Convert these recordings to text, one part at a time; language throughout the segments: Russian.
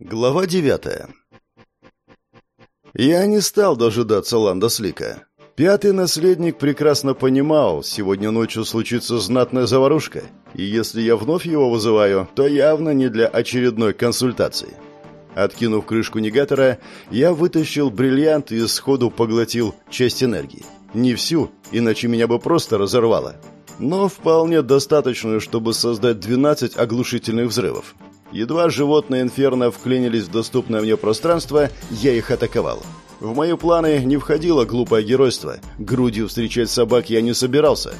Глава девятая Я не стал дожидаться Ланда Слика. Пятый наследник прекрасно понимал, сегодня ночью случится знатная заварушка, и если я вновь его вызываю, то явно не для очередной консультации. Откинув крышку негатора, я вытащил бриллиант и сходу поглотил часть энергии. Не всю, иначе меня бы просто разорвало. Но вполне достаточную, чтобы создать 12 оглушительных взрывов. Едва животные инферно вклинились в доступное мне пространство, я их атаковал. В мои планы не входило глупое геройство. Грудью встречать собак я не собирался.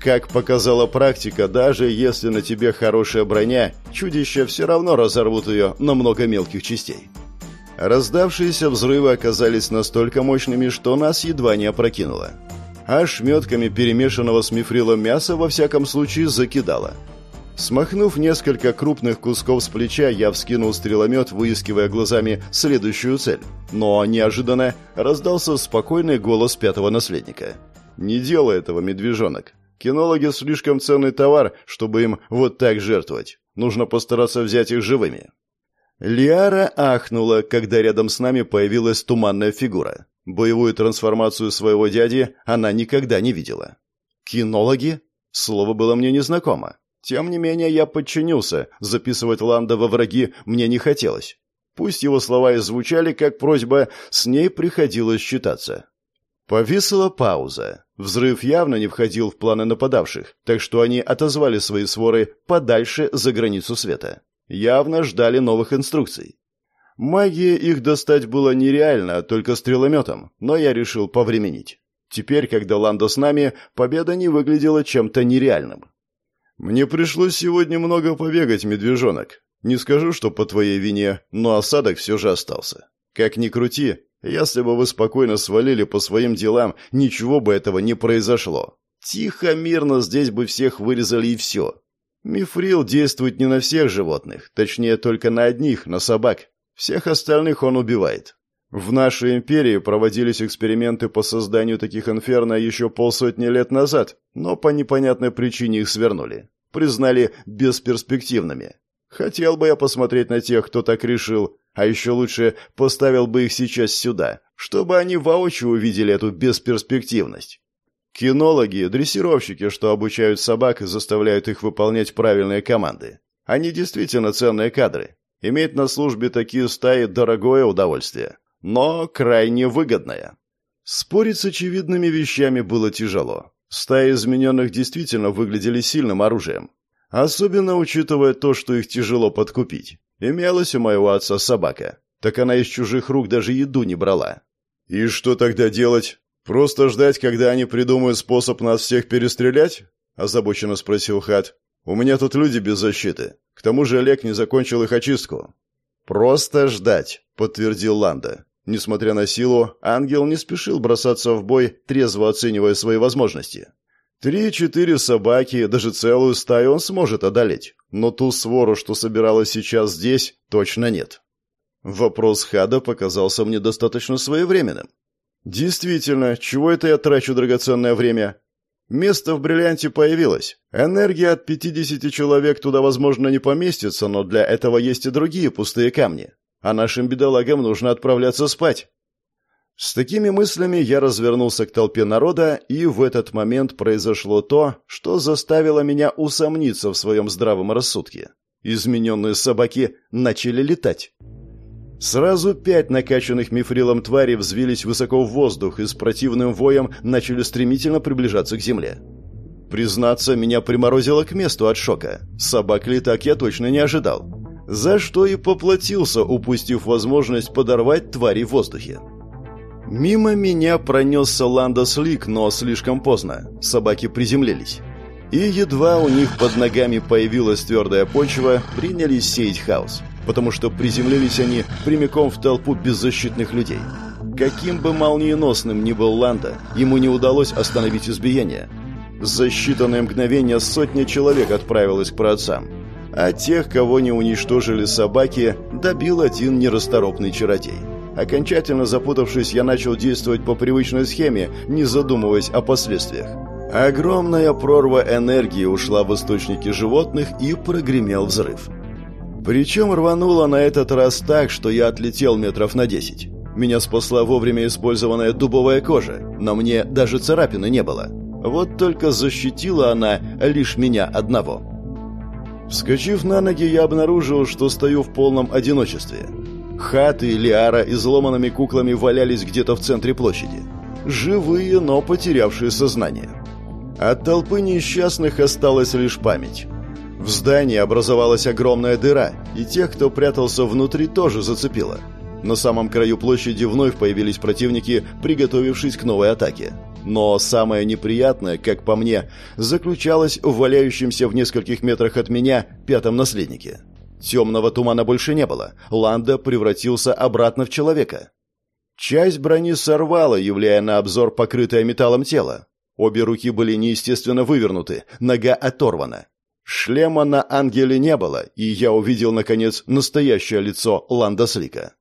Как показала практика, даже если на тебе хорошая броня, чудища все равно разорвут ее на много мелких частей. Раздавшиеся взрывы оказались настолько мощными, что нас едва не опрокинуло. А шметками перемешанного с мифрилом мяса во всяком случае закидало – Смахнув несколько крупных кусков с плеча, я вскинул стреломет, выискивая глазами следующую цель. Но неожиданно раздался спокойный голос пятого наследника. «Не делай этого, медвежонок. Кинологи слишком ценный товар, чтобы им вот так жертвовать. Нужно постараться взять их живыми». Лиара ахнула, когда рядом с нами появилась туманная фигура. Боевую трансформацию своего дяди она никогда не видела. «Кинологи?» Слово было мне незнакомо. Тем не менее, я подчинился. Записывать Ланда во враги мне не хотелось. Пусть его слова и звучали как просьба, с ней приходилось считаться. Повисла пауза. Взрыв явно не входил в планы нападавших, так что они отозвали свои своры подальше за границу света. Явно ждали новых инструкций. Магии их достать было нереально, только стрелометом, но я решил повременить. Теперь, когда Ландо с нами, победа не выглядела чем-то нереальным. «Мне пришлось сегодня много побегать, медвежонок. Не скажу, что по твоей вине, но осадок все же остался. Как ни крути, если бы вы спокойно свалили по своим делам, ничего бы этого не произошло. Тихо, мирно здесь бы всех вырезали и все. Мифрил действует не на всех животных, точнее, только на одних, на собак. Всех остальных он убивает. В нашей империи проводились эксперименты по созданию таких инферно еще полсотни лет назад, но по непонятной причине их свернули. Признали бесперспективными. Хотел бы я посмотреть на тех, кто так решил, а еще лучше поставил бы их сейчас сюда, чтобы они воочию увидели эту бесперспективность. Кинологи, дрессировщики, что обучают собак и заставляют их выполнять правильные команды. Они действительно ценные кадры. Иметь на службе такие стаи – дорогое удовольствие но крайне выгодная. Спорить с очевидными вещами было тяжело. Стаи измененных действительно выглядели сильным оружием. Особенно учитывая то, что их тяжело подкупить. Имелась у моего отца собака. Так она из чужих рук даже еду не брала. «И что тогда делать? Просто ждать, когда они придумают способ нас всех перестрелять?» – озабоченно спросил Хат. «У меня тут люди без защиты. К тому же Олег не закончил их очистку». «Просто ждать», – подтвердил Ланда. Несмотря на силу, ангел не спешил бросаться в бой, трезво оценивая свои возможности. Три-четыре собаки, даже целую стаю он сможет одолеть, но ту свору, что собиралась сейчас здесь, точно нет. Вопрос Хада показался мне достаточно своевременным. Действительно, чего это я трачу драгоценное время? Место в бриллианте появилось. Энергия от 50 человек туда, возможно, не поместится, но для этого есть и другие пустые камни а нашим бедолагам нужно отправляться спать. С такими мыслями я развернулся к толпе народа, и в этот момент произошло то, что заставило меня усомниться в своем здравом рассудке. Измененные собаки начали летать. Сразу пять накачанных мифрилом тварей взвились высоко в воздух и с противным воем начали стремительно приближаться к земле. Признаться, меня приморозило к месту от шока. Собак ли так я точно не ожидал за что и поплатился, упустив возможность подорвать твари в воздухе. Мимо меня пронесся Ландос Лик, но слишком поздно. Собаки приземлились. И едва у них под ногами появилась твердая почва, принялись сеять хаос. Потому что приземлились они прямиком в толпу беззащитных людей. Каким бы молниеносным ни был Ланда, ему не удалось остановить избиение. За считанные мгновения сотня человек отправилась к праотцам а тех, кого не уничтожили собаки, добил один нерасторопный чародей. Окончательно запутавшись, я начал действовать по привычной схеме, не задумываясь о последствиях. Огромная прорва энергии ушла в источники животных и прогремел взрыв. Причем рвануло на этот раз так, что я отлетел метров на десять. Меня спасла вовремя использованная дубовая кожа, но мне даже царапины не было. Вот только защитила она лишь меня одного. Вскочив на ноги, я обнаружил, что стою в полном одиночестве. Хаты и Лиара куклами валялись где-то в центре площади. Живые, но потерявшие сознание. От толпы несчастных осталась лишь память. В здании образовалась огромная дыра, и тех, кто прятался внутри, тоже зацепило. На самом краю площади вновь появились противники, приготовившись к новой атаке. Но самое неприятное, как по мне, заключалось в валяющемся в нескольких метрах от меня пятом наследнике. Темного тумана больше не было. Ланда превратился обратно в человека. Часть брони сорвала, являя на обзор покрытое металлом тело. Обе руки были неестественно вывернуты, нога оторвана. Шлема на ангеле не было, и я увидел, наконец, настоящее лицо Ланда Слика.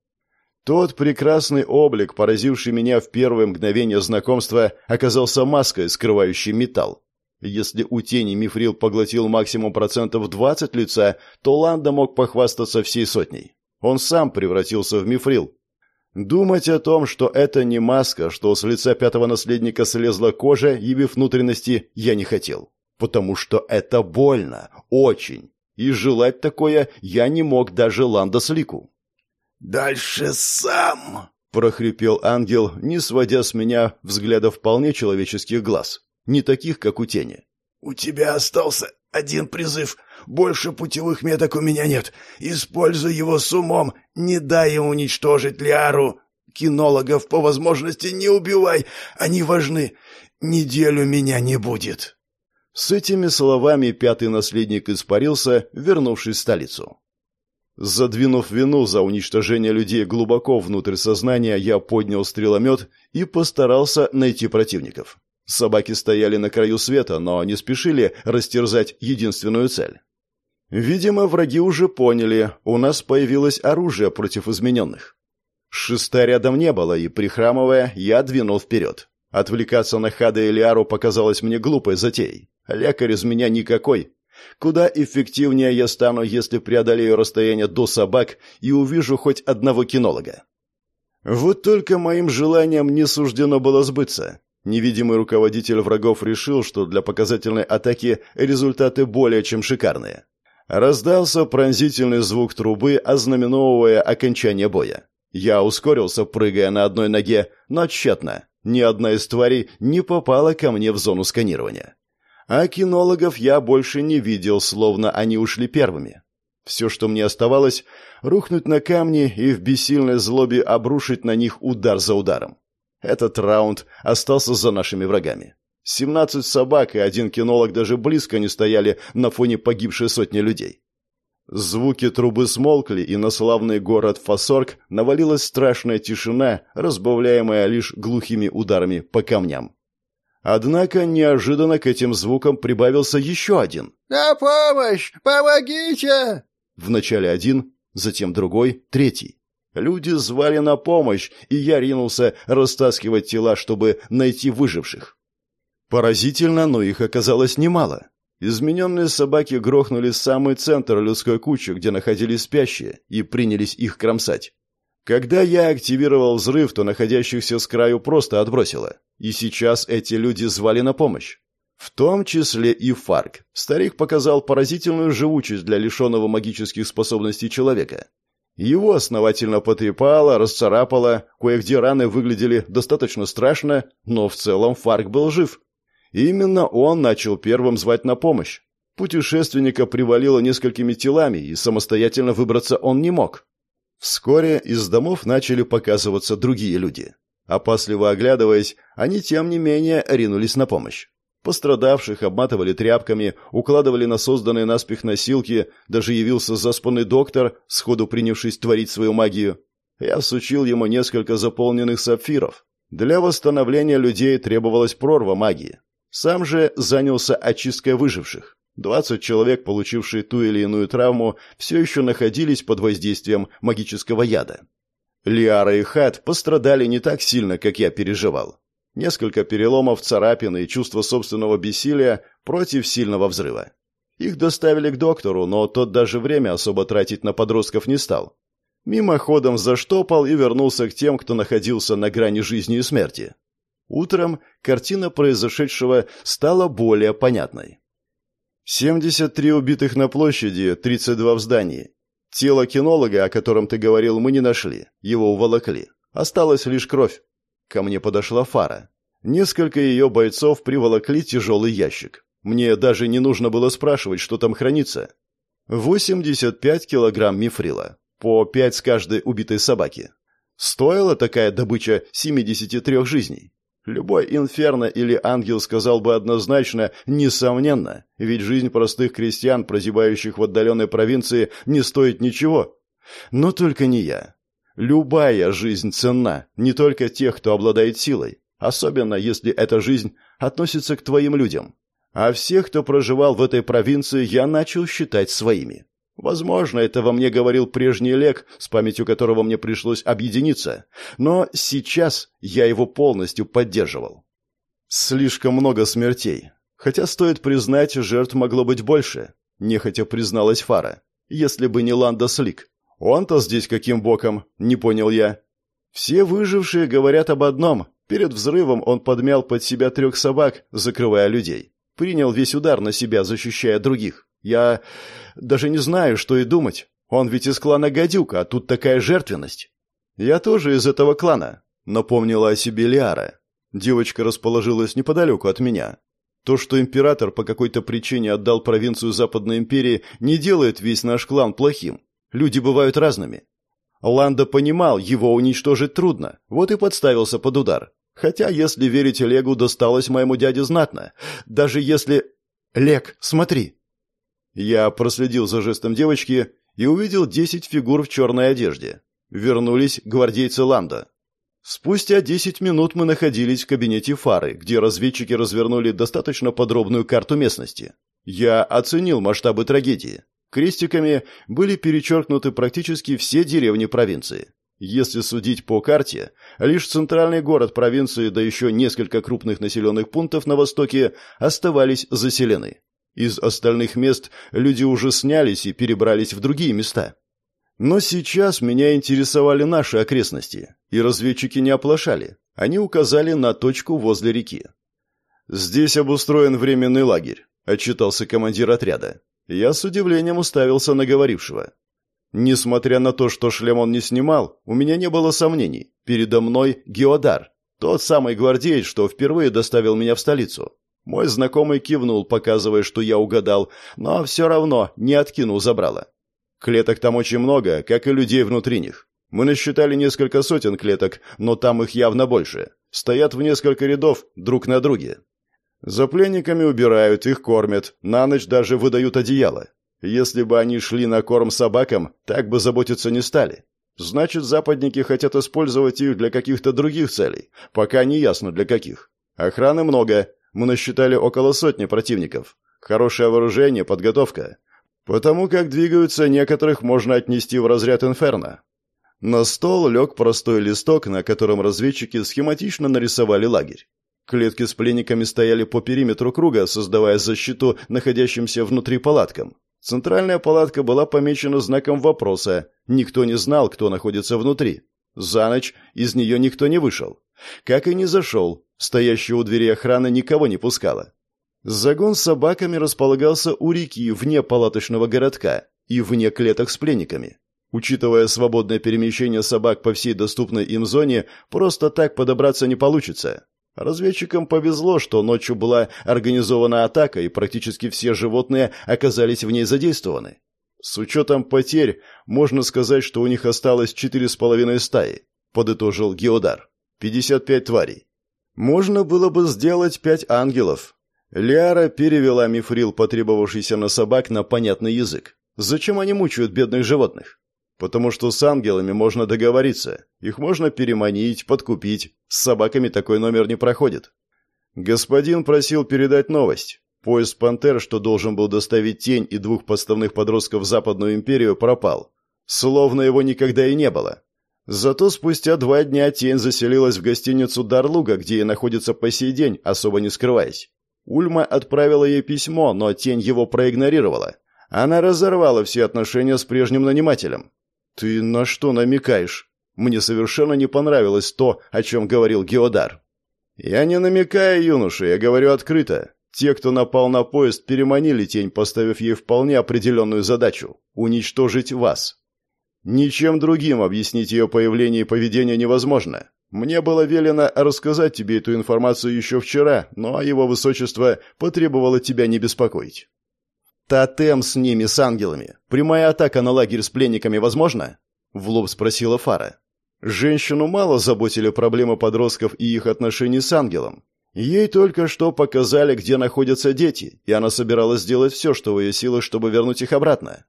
Тот прекрасный облик, поразивший меня в первое мгновение знакомства, оказался маской, скрывающей металл. Если у тени мифрил поглотил максимум процентов 20 лица, то Ланда мог похвастаться всей сотней. Он сам превратился в мифрил. Думать о том, что это не маска, что с лица пятого наследника слезла кожа, явив внутренности, я не хотел. Потому что это больно, очень. И желать такое я не мог даже Ланда Слику. «Дальше сам!» — прохрипел ангел, не сводя с меня взгляда вполне человеческих глаз. Не таких, как у тени. «У тебя остался один призыв. Больше путевых меток у меня нет. Используй его с умом. Не дай им уничтожить Лиару. Кинологов по возможности не убивай. Они важны. Неделю меня не будет». С этими словами пятый наследник испарился, вернувшись в столицу. Задвинув вину за уничтожение людей глубоко внутрь сознания, я поднял стреломет и постарался найти противников. Собаки стояли на краю света, но не спешили растерзать единственную цель. Видимо, враги уже поняли, у нас появилось оружие против измененных. Шеста рядом не было, и, прихрамывая, я двинул вперед. Отвлекаться на Хада и Лиару показалось мне глупой затеей. Лекарь из меня никакой, Куда эффективнее я стану, если преодолею расстояние до собак и увижу хоть одного кинолога. Вот только моим желаниям не суждено было сбыться. Невидимый руководитель врагов решил, что для показательной атаки результаты более чем шикарные. Раздался пронзительный звук трубы, ознаменовывая окончание боя. Я ускорился, прыгая на одной ноге, но тщетно. Ни одна из тварей не попала ко мне в зону сканирования. А кинологов я больше не видел, словно они ушли первыми. Все, что мне оставалось, рухнуть на камни и в бессильной злобе обрушить на них удар за ударом. Этот раунд остался за нашими врагами. Семнадцать собак и один кинолог даже близко не стояли на фоне погибшей сотни людей. Звуки трубы смолкли, и на славный город Фасорг навалилась страшная тишина, разбавляемая лишь глухими ударами по камням. Однако неожиданно к этим звукам прибавился еще один. «На помощь! Помогите!» Вначале один, затем другой, третий. Люди звали на помощь, и я ринулся растаскивать тела, чтобы найти выживших. Поразительно, но их оказалось немало. Измененные собаки грохнули самый центр людской кучи, где находились спящие, и принялись их кромсать. Когда я активировал взрыв, то находящихся с краю просто отбросило. И сейчас эти люди звали на помощь. В том числе и Фарк. Старик показал поразительную живучесть для лишенного магических способностей человека. Его основательно потрепало, расцарапало, кое-где раны выглядели достаточно страшно, но в целом Фарк был жив. именно он начал первым звать на помощь. Путешественника привалило несколькими телами, и самостоятельно выбраться он не мог. Вскоре из домов начали показываться другие люди. Опасливо оглядываясь, они, тем не менее, ринулись на помощь. Пострадавших обматывали тряпками, укладывали на созданные наспех носилки, даже явился заспанный доктор, сходу принявшись творить свою магию. Я всучил ему несколько заполненных сапфиров. Для восстановления людей требовалась прорва магии. Сам же занялся очисткой выживших. Двадцать человек, получившие ту или иную травму, все еще находились под воздействием магического яда. Лиара и Хат пострадали не так сильно, как я переживал. Несколько переломов, царапин и чувство собственного бессилия против сильного взрыва. Их доставили к доктору, но тот даже время особо тратить на подростков не стал. Мимоходом заштопал и вернулся к тем, кто находился на грани жизни и смерти. Утром картина произошедшего стала более понятной. 73 убитых на площади, 32 в здании. Тело кинолога, о котором ты говорил, мы не нашли. Его уволокли. Осталась лишь кровь. Ко мне подошла фара. Несколько ее бойцов приволокли тяжелый ящик. Мне даже не нужно было спрашивать, что там хранится. 85 килограмм мифрила. По 5 с каждой убитой собаки. Стоила такая добыча 73 жизней. Любой инферно или ангел сказал бы однозначно «несомненно», ведь жизнь простых крестьян, прозябающих в отдаленной провинции, не стоит ничего. Но только не я. Любая жизнь ценна, не только тех, кто обладает силой, особенно если эта жизнь относится к твоим людям. А всех, кто проживал в этой провинции, я начал считать своими. Возможно, это во мне говорил прежний Лек, с памятью которого мне пришлось объединиться, но сейчас я его полностью поддерживал. Слишком много смертей. Хотя, стоит признать, жертв могло быть больше, нехотя призналась Фара. Если бы не Ланда Слик. Он-то здесь каким боком, не понял я. Все выжившие говорят об одном. Перед взрывом он подмял под себя трех собак, закрывая людей. Принял весь удар на себя, защищая других. Я даже не знаю, что и думать. Он ведь из клана Гадюка, а тут такая жертвенность. Я тоже из этого клана, напомнила о себе Лиара. Девочка расположилась неподалеку от меня. То, что император по какой-то причине отдал провинцию Западной империи, не делает весь наш клан плохим. Люди бывают разными. Ланда понимал, его уничтожить трудно, вот и подставился под удар. Хотя, если верить Легу, досталось моему дяде знатно. Даже если... Лег, смотри, я проследил за жестом девочки и увидел десять фигур в черной одежде. Вернулись гвардейцы Ланда. Спустя десять минут мы находились в кабинете Фары, где разведчики развернули достаточно подробную карту местности. Я оценил масштабы трагедии. Крестиками были перечеркнуты практически все деревни провинции. Если судить по карте, лишь центральный город провинции, да еще несколько крупных населенных пунктов на востоке оставались заселены. Из остальных мест люди уже снялись и перебрались в другие места. Но сейчас меня интересовали наши окрестности, и разведчики не оплошали. Они указали на точку возле реки. «Здесь обустроен временный лагерь», — отчитался командир отряда. Я с удивлением уставился на говорившего. Несмотря на то, что шлем он не снимал, у меня не было сомнений. Передо мной Геодар, тот самый гвардеец, что впервые доставил меня в столицу. Мой знакомый кивнул, показывая, что я угадал, но все равно не откинул забрало. Клеток там очень много, как и людей внутри них. Мы насчитали несколько сотен клеток, но там их явно больше. Стоят в несколько рядов друг на друге. За пленниками убирают, их кормят, на ночь даже выдают одеяло. Если бы они шли на корм собакам, так бы заботиться не стали. Значит, западники хотят использовать их для каких-то других целей, пока не ясно для каких. Охраны много, мы насчитали около сотни противников. Хорошее вооружение, подготовка. Потому как двигаются, некоторых можно отнести в разряд инферно. На стол лег простой листок, на котором разведчики схематично нарисовали лагерь. Клетки с пленниками стояли по периметру круга, создавая защиту находящимся внутри палаткам. Центральная палатка была помечена знаком вопроса. Никто не знал, кто находится внутри. За ночь из нее никто не вышел. Как и не зашел, стоящая у двери охрана никого не пускала. Загон с собаками располагался у реки, вне палаточного городка и вне клеток с пленниками. Учитывая свободное перемещение собак по всей доступной им зоне, просто так подобраться не получится. Разведчикам повезло, что ночью была организована атака, и практически все животные оказались в ней задействованы. С учетом потерь, можно сказать, что у них осталось четыре с половиной стаи, подытожил Геодар. Пятьдесят пять тварей. Можно было бы сделать пять ангелов. Лиара перевела мифрил, потребовавшийся на собак, на понятный язык. Зачем они мучают бедных животных? Потому что с ангелами можно договориться. Их можно переманить, подкупить. С собаками такой номер не проходит. Господин просил передать новость. Поезд «Пантер», что должен был доставить тень и двух подставных подростков в Западную империю, пропал. Словно его никогда и не было. Зато спустя два дня тень заселилась в гостиницу Дарлуга, где и находится по сей день, особо не скрываясь. Ульма отправила ей письмо, но тень его проигнорировала. Она разорвала все отношения с прежним нанимателем. «Ты на что намекаешь?» Мне совершенно не понравилось то, о чем говорил Геодар. «Я не намекаю, юноша, я говорю открыто. Те, кто напал на поезд, переманили тень, поставив ей вполне определенную задачу – уничтожить вас. Ничем другим объяснить ее появление и поведение невозможно. Мне было велено рассказать тебе эту информацию еще вчера, но его высочество потребовало тебя не беспокоить. «Тотем с ними, с ангелами. Прямая атака на лагерь с пленниками возможна?» — в лоб спросила Фара. Женщину мало заботили проблемы подростков и их отношений с ангелом. Ей только что показали, где находятся дети, и она собиралась сделать все, что в ее силах, чтобы вернуть их обратно.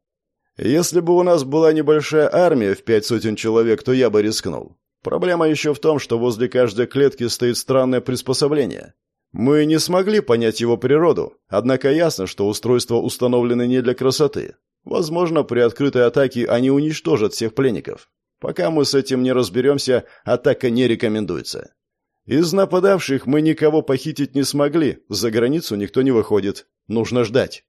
Если бы у нас была небольшая армия в пять сотен человек, то я бы рискнул. Проблема еще в том, что возле каждой клетки стоит странное приспособление. Мы не смогли понять его природу, однако ясно, что устройства установлены не для красоты. Возможно, при открытой атаке они уничтожат всех пленников. Пока мы с этим не разберемся, атака не рекомендуется. Из нападавших мы никого похитить не смогли, за границу никто не выходит. Нужно ждать.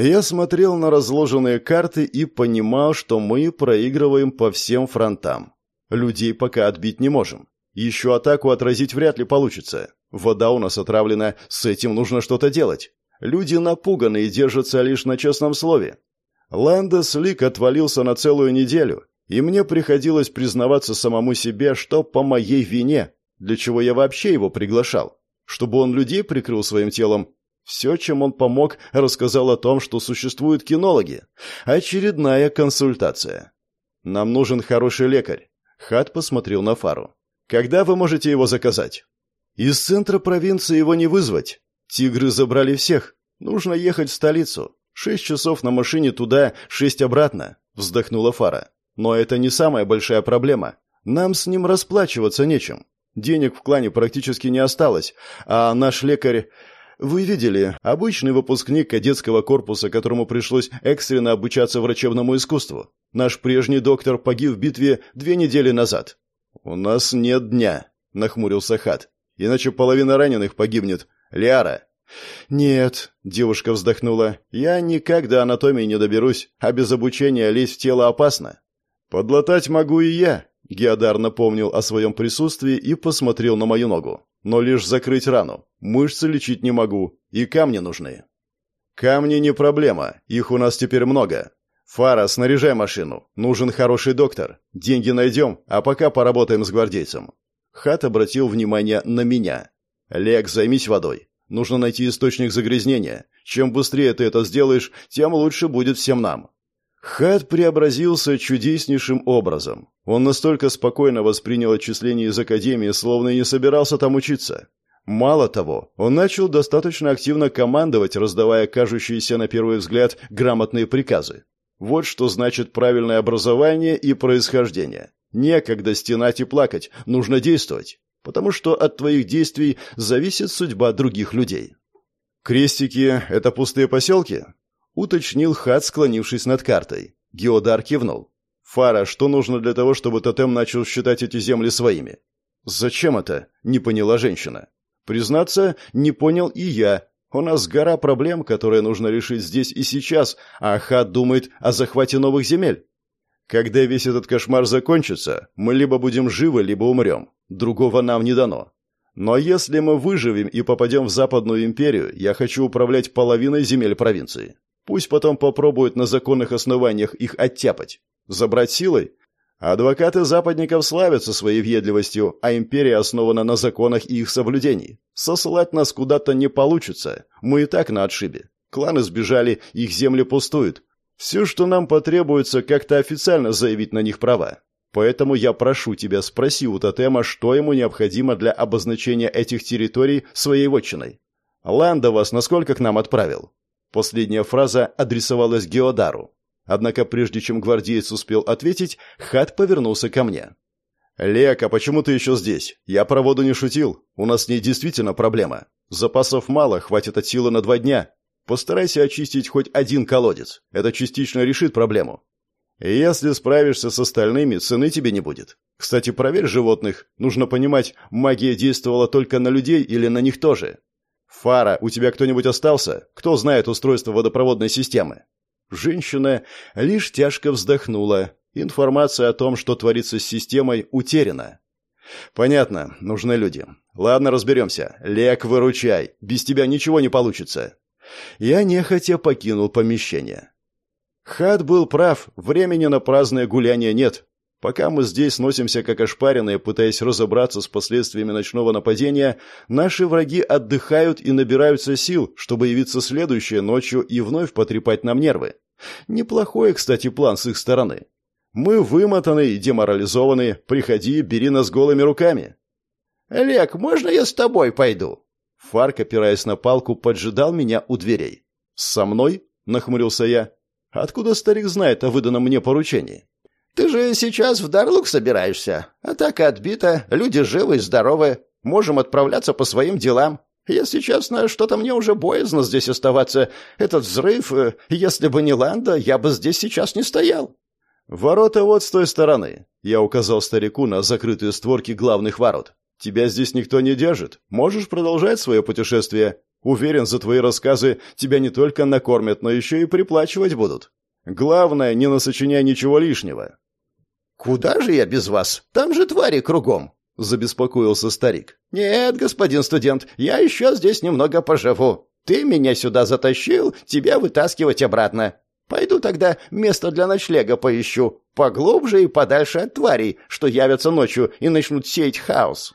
Я смотрел на разложенные карты и понимал, что мы проигрываем по всем фронтам. Людей пока отбить не можем. Еще атаку отразить вряд ли получится. Вода у нас отравлена, с этим нужно что-то делать. Люди напуганы и держатся лишь на честном слове. Ландес Лик отвалился на целую неделю, и мне приходилось признаваться самому себе, что по моей вине, для чего я вообще его приглашал. Чтобы он людей прикрыл своим телом. Все, чем он помог, рассказал о том, что существуют кинологи. Очередная консультация. Нам нужен хороший лекарь. Хат посмотрел на Фару. Когда вы можете его заказать? Из центра провинции его не вызвать. Тигры забрали всех. Нужно ехать в столицу. Шесть часов на машине туда, шесть обратно. Вздохнула Фара. Но это не самая большая проблема. Нам с ним расплачиваться нечем. Денег в клане практически не осталось, а наш лекарь... Вы видели, обычный выпускник кадетского корпуса, которому пришлось экстренно обучаться врачебному искусству. Наш прежний доктор погиб в битве две недели назад. «У нас нет дня», — нахмурился Хат. Иначе половина раненых погибнет. Лиара!» «Нет», — девушка вздохнула, — «я никак до анатомии не доберусь, а без обучения лезть в тело опасно». «Подлатать могу и я», — Геодар напомнил о своем присутствии и посмотрел на мою ногу. «Но лишь закрыть рану. Мышцы лечить не могу, и камни нужны». «Камни не проблема, их у нас теперь много. Фара, снаряжай машину. Нужен хороший доктор. Деньги найдем, а пока поработаем с гвардейцем. Хат обратил внимание на меня. «Лек, займись водой. Нужно найти источник загрязнения. Чем быстрее ты это сделаешь, тем лучше будет всем нам». Хат преобразился чудеснейшим образом. Он настолько спокойно воспринял отчисление из академии, словно и не собирался там учиться. Мало того, он начал достаточно активно командовать, раздавая кажущиеся на первый взгляд грамотные приказы. Вот что значит правильное образование и происхождение. Некогда стенать и плакать, нужно действовать, потому что от твоих действий зависит судьба других людей. «Крестики — это пустые поселки?» — уточнил Хат, склонившись над картой. Геодар кивнул. «Фара, что нужно для того, чтобы тотем начал считать эти земли своими?» «Зачем это?» — не поняла женщина. «Признаться, не понял и я. У нас гора проблем, которые нужно решить здесь и сейчас, а Хат думает о захвате новых земель. Когда весь этот кошмар закончится, мы либо будем живы, либо умрем. Другого нам не дано. Но если мы выживем и попадем в Западную империю, я хочу управлять половиной земель провинции. Пусть потом попробуют на законных основаниях их оттяпать. Забрать силой? Адвокаты западников славятся своей въедливостью, а империя основана на законах и их соблюдении. Сослать нас куда-то не получится. Мы и так на отшибе. Кланы сбежали, их земли пустуют. Все, что нам потребуется, как-то официально заявить на них права. Поэтому я прошу тебя, спроси у тотема, что ему необходимо для обозначения этих территорий своей вотчиной. Ланда вас насколько к нам отправил?» Последняя фраза адресовалась Геодару. Однако прежде чем гвардеец успел ответить, Хат повернулся ко мне. «Лека, почему ты еще здесь? Я про воду не шутил. У нас с ней действительно проблема. Запасов мало, хватит от силы на два дня. Постарайся очистить хоть один колодец. Это частично решит проблему. Если справишься с остальными, цены тебе не будет. Кстати, проверь животных. Нужно понимать, магия действовала только на людей или на них тоже. «Фара, у тебя кто-нибудь остался? Кто знает устройство водопроводной системы?» Женщина лишь тяжко вздохнула. Информация о том, что творится с системой, утеряна. «Понятно, нужны люди. Ладно, разберемся. Лек, выручай. Без тебя ничего не получится». Я нехотя покинул помещение. Хат был прав, времени на праздное гуляние нет. Пока мы здесь носимся как ошпаренные, пытаясь разобраться с последствиями ночного нападения, наши враги отдыхают и набираются сил, чтобы явиться следующей ночью и вновь потрепать нам нервы. Неплохой, кстати, план с их стороны. Мы вымотаны и деморализованы. Приходи, бери нас голыми руками. Олег, можно я с тобой пойду? Фарк, опираясь на палку, поджидал меня у дверей. Со мной? нахмурился я. Откуда старик знает о выданном мне поручении? Ты же сейчас в Дарлук собираешься. Атака отбита, люди живы и здоровы. Можем отправляться по своим делам. Если честно, что-то мне уже боязно здесь оставаться. Этот взрыв, э, если бы не Ланда, я бы здесь сейчас не стоял. «Ворота вот с той стороны», — я указал старику на закрытые створки главных ворот. «Тебя здесь никто не держит. Можешь продолжать свое путешествие. Уверен, за твои рассказы тебя не только накормят, но еще и приплачивать будут. Главное, не насочиняй ничего лишнего». «Куда же я без вас? Там же твари кругом», — забеспокоился старик. «Нет, господин студент, я еще здесь немного поживу. Ты меня сюда затащил, тебя вытаскивать обратно. Пойду тогда место для ночлега поищу, поглубже и подальше от тварей, что явятся ночью и начнут сеять хаос».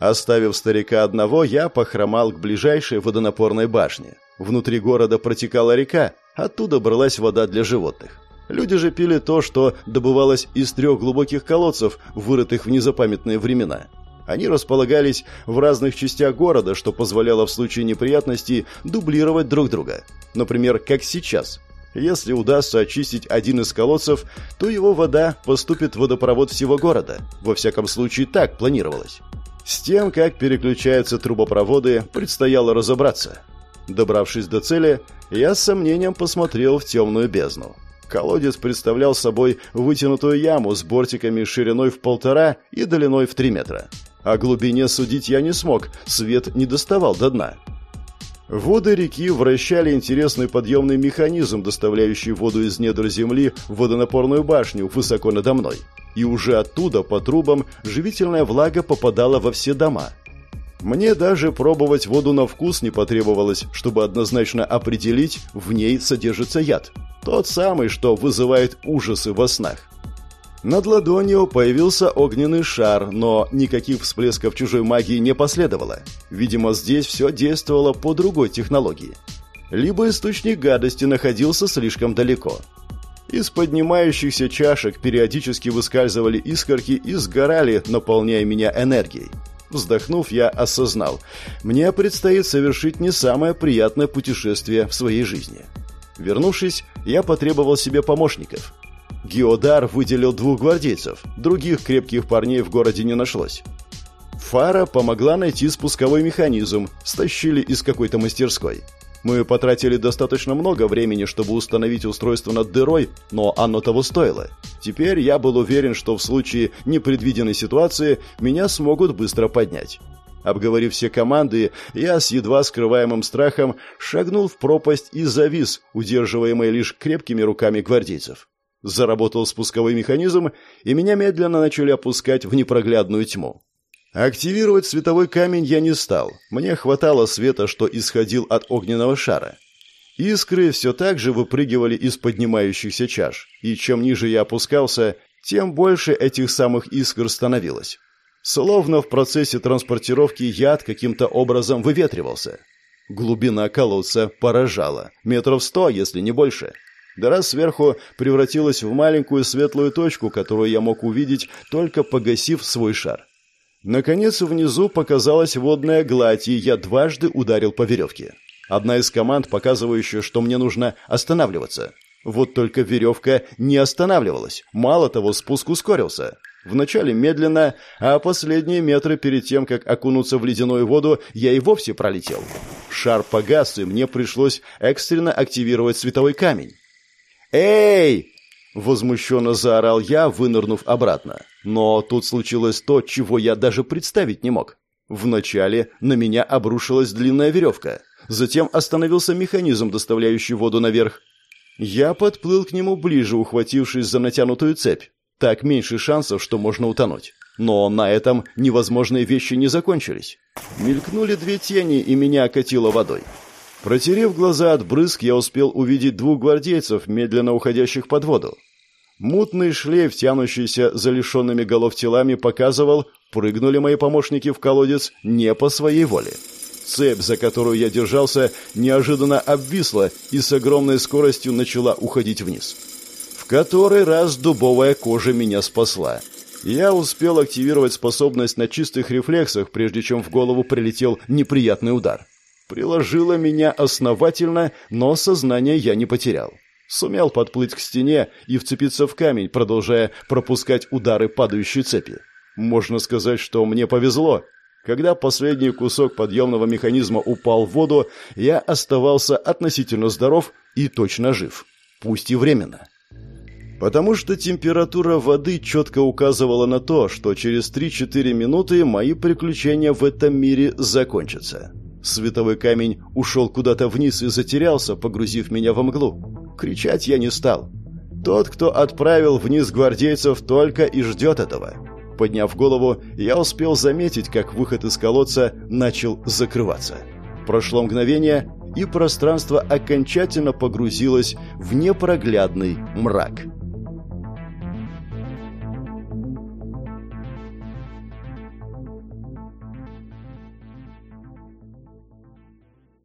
Оставив старика одного, я похромал к ближайшей водонапорной башне. Внутри города протекала река, оттуда бралась вода для животных. Люди же пили то, что добывалось из трех глубоких колодцев, вырытых в незапамятные времена. Они располагались в разных частях города, что позволяло в случае неприятностей дублировать друг друга. Например, как сейчас – если удастся очистить один из колодцев, то его вода поступит в водопровод всего города. Во всяком случае, так планировалось. С тем, как переключаются трубопроводы, предстояло разобраться. Добравшись до цели, я с сомнением посмотрел в темную бездну. Колодец представлял собой вытянутую яму с бортиками шириной в полтора и длиной в три метра. О глубине судить я не смог, свет не доставал до дна. Воды реки вращали интересный подъемный механизм, доставляющий воду из недр земли в водонапорную башню высоко надо мной. И уже оттуда по трубам живительная влага попадала во все дома. Мне даже пробовать воду на вкус не потребовалось, чтобы однозначно определить, в ней содержится яд. Тот самый, что вызывает ужасы во снах. Над ладонью появился огненный шар, но никаких всплесков чужой магии не последовало. Видимо, здесь все действовало по другой технологии. Либо источник гадости находился слишком далеко. Из поднимающихся чашек периодически выскальзывали искорки и сгорали, наполняя меня энергией. Вздохнув, я осознал, мне предстоит совершить не самое приятное путешествие в своей жизни. Вернувшись, я потребовал себе помощников. Геодар выделил двух гвардейцев, других крепких парней в городе не нашлось. Фара помогла найти спусковой механизм, стащили из какой-то мастерской. Мы потратили достаточно много времени, чтобы установить устройство над дырой, но оно того стоило. Теперь я был уверен, что в случае непредвиденной ситуации меня смогут быстро поднять. Обговорив все команды, я с едва скрываемым страхом шагнул в пропасть и завис, удерживаемый лишь крепкими руками гвардейцев. Заработал спусковой механизм, и меня медленно начали опускать в непроглядную тьму. Активировать световой камень я не стал. Мне хватало света, что исходил от огненного шара. Искры все так же выпрыгивали из поднимающихся чаш, и чем ниже я опускался, тем больше этих самых искр становилось. Словно в процессе транспортировки яд каким-то образом выветривался. Глубина колодца поражала. Метров сто, если не больше. Дыра сверху превратилась в маленькую светлую точку, которую я мог увидеть, только погасив свой шар. Наконец, внизу показалась водная гладь, и я дважды ударил по веревке. Одна из команд, показывающая, что мне нужно останавливаться. Вот только веревка не останавливалась. Мало того, спуск ускорился. Вначале медленно, а последние метры перед тем, как окунуться в ледяную воду, я и вовсе пролетел. Шар погас, и мне пришлось экстренно активировать световой камень. «Эй!» — возмущенно заорал я, вынырнув обратно. Но тут случилось то, чего я даже представить не мог. Вначале на меня обрушилась длинная веревка. Затем остановился механизм, доставляющий воду наверх. Я подплыл к нему ближе, ухватившись за натянутую цепь. Так меньше шансов, что можно утонуть. Но на этом невозможные вещи не закончились. Мелькнули две тени, и меня окатило водой. Протерев глаза от брызг, я успел увидеть двух гвардейцев, медленно уходящих под воду. Мутный шлейф, тянущийся за лишенными голов телами, показывал, прыгнули мои помощники в колодец не по своей воле. Цепь, за которую я держался, неожиданно обвисла и с огромной скоростью начала уходить вниз. В который раз дубовая кожа меня спасла. Я успел активировать способность на чистых рефлексах, прежде чем в голову прилетел неприятный удар. Приложила меня основательно, но сознание я не потерял. Сумел подплыть к стене и вцепиться в камень, продолжая пропускать удары падающей цепи. Можно сказать, что мне повезло. Когда последний кусок подъемного механизма упал в воду, я оставался относительно здоров и точно жив. Пусть и временно. Потому что температура воды четко указывала на то, что через 3-4 минуты мои приключения в этом мире закончатся. Световой камень ушел куда-то вниз и затерялся, погрузив меня во мглу. Кричать я не стал. Тот, кто отправил вниз гвардейцев, только и ждет этого. Подняв голову, я успел заметить, как выход из колодца начал закрываться. Прошло мгновение, и пространство окончательно погрузилось в непроглядный мрак.